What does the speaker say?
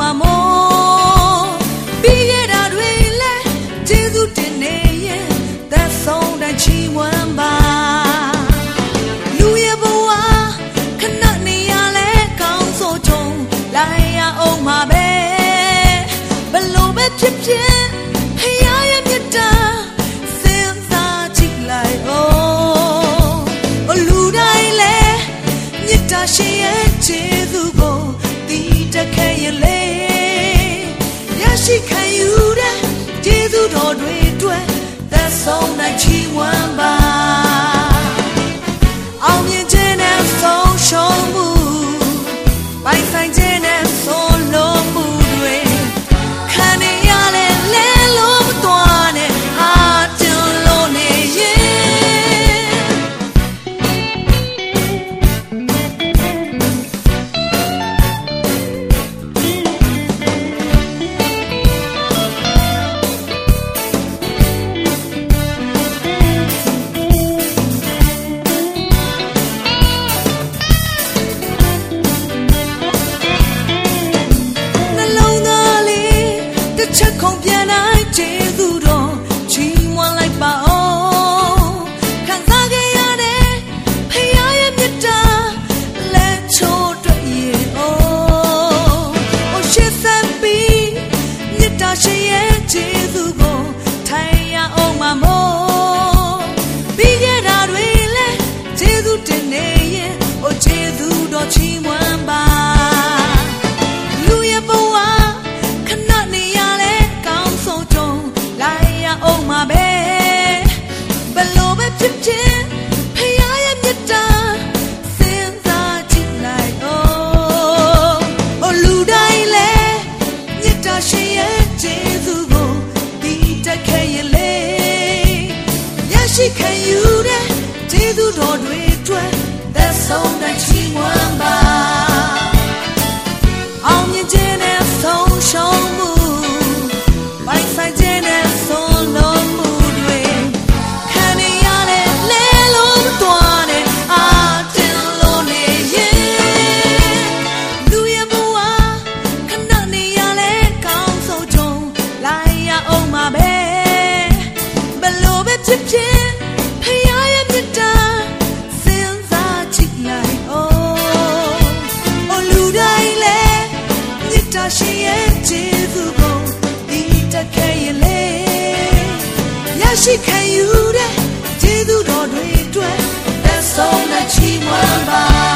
မှာမို့ပြီးခဲ့တာတွေလဲကျေးဇူးတင်နေရင်သက်ဆုံးတိုင်းချီးမွမ်းပါလူရဲ့ဘဝခဏနေရလဲကောင်းဆိုကြုံလိုက်ရအောင်မှာပဲဘလို့ပဲဖြစ်ဖြစ်ဖယားရဲ့မြတ်တာစဉ်းစား ကြည့်လိုက်အောင်လူတိုင်းလဲမြတ်တာရှင်ရဲ့ကျေးဇူးကိုတည်တတ်ခဲ့ရင်လေရရှိခံယူတဲ့ကျေးဇူးတော်တွေအတွက်သက်ဆုံးနိုင်ချီးမွမ်းပါ ချက်ခုန်ပြန်နိုင်ကျေးဇူးတော်ချီးမွမ်းလိုက်ပါအောင်ခံစားခဲ့ရတဲ့ဖခင်ရဲ့မြတ်တာလက်ချိုးတွေ့ရင်အောင်ဟိုရှစ်ဆက်ပြီးမြတ်တာရှင်ရဲ့ကျေးဇူး ရရှိခံယူတဲ့ကျေးဇူးတော်တွေအတွက်သက်ဆုံးတဲ့ချီးမွမ်းပါအောင်မြင်ခြင်းနဲ့ဆုံးရှုံးမှုပိုင်ဆိုင်ခြင်းနဲ့ဆုံးလုံးမှုတွေခံနေရလဲလဲလို့မသွားနဲ့အာတင်လို့နေရင်လူရဲ့ဘဝခဏနေရလဲကောင်းဆုံးကြုံလိုက်ရအောင်မှာပဲဘလို့ပဲဖြစ်ဖြစ် ရရှိခံယူတဲ့ကျေးဇူးတော်တွေအတွက်သက်ဆုံးတဲ့ချီးမွမ်းပါ